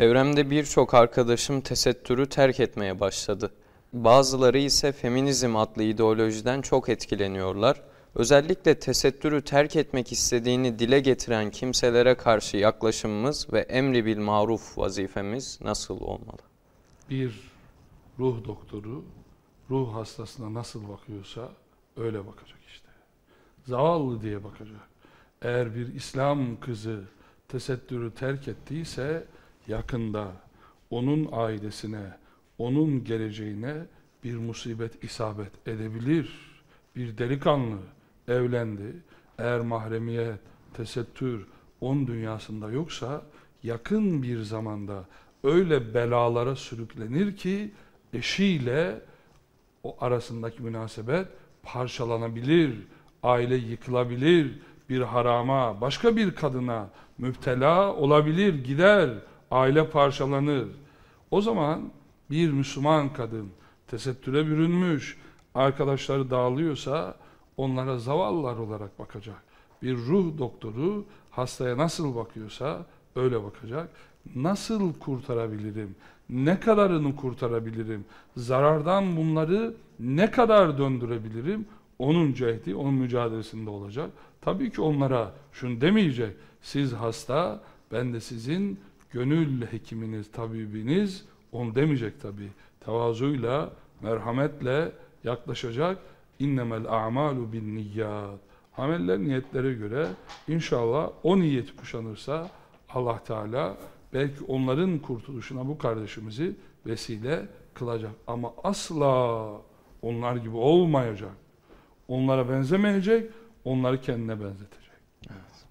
Çevremde birçok arkadaşım tesettürü terk etmeye başladı. Bazıları ise feminizm adlı ideolojiden çok etkileniyorlar. Özellikle tesettürü terk etmek istediğini dile getiren kimselere karşı yaklaşımımız ve emri bil maruf vazifemiz nasıl olmalı? Bir ruh doktoru ruh hastasına nasıl bakıyorsa öyle bakacak işte. Zavallı diye bakacak. Eğer bir İslam kızı tesettürü terk ettiyse yakında onun ailesine, onun geleceğine bir musibet isabet edebilir. Bir delikanlı evlendi. Eğer mahremiyet, tesettür on dünyasında yoksa yakın bir zamanda öyle belalara sürüklenir ki eşiyle o arasındaki münasebet parçalanabilir, aile yıkılabilir, bir harama, başka bir kadına müptela olabilir, gider, aile parçalanır. O zaman bir Müslüman kadın tesettüre bürünmüş, arkadaşları dağılıyorsa onlara zavallılar olarak bakacak. Bir ruh doktoru hastaya nasıl bakıyorsa öyle bakacak. Nasıl kurtarabilirim? Ne kadarını kurtarabilirim? Zarardan bunları ne kadar döndürebilirim? Onun cehdi, onun mücadelesinde olacak. Tabii ki onlara şunu demeyecek. Siz hasta, ben de sizin gönül hekiminiz, tabibiniz. Onu demeyecek tabii. Tevazuyla, merhametle yaklaşacak. İnnemel a'malu bin niyyat. Ameller niyetlere göre inşallah o niyeti kuşanırsa Allah Teala belki onların kurtuluşuna bu kardeşimizi vesile kılacak. Ama asla onlar gibi olmayacak. Onlara benzemeyecek, onları kendine benzetecek.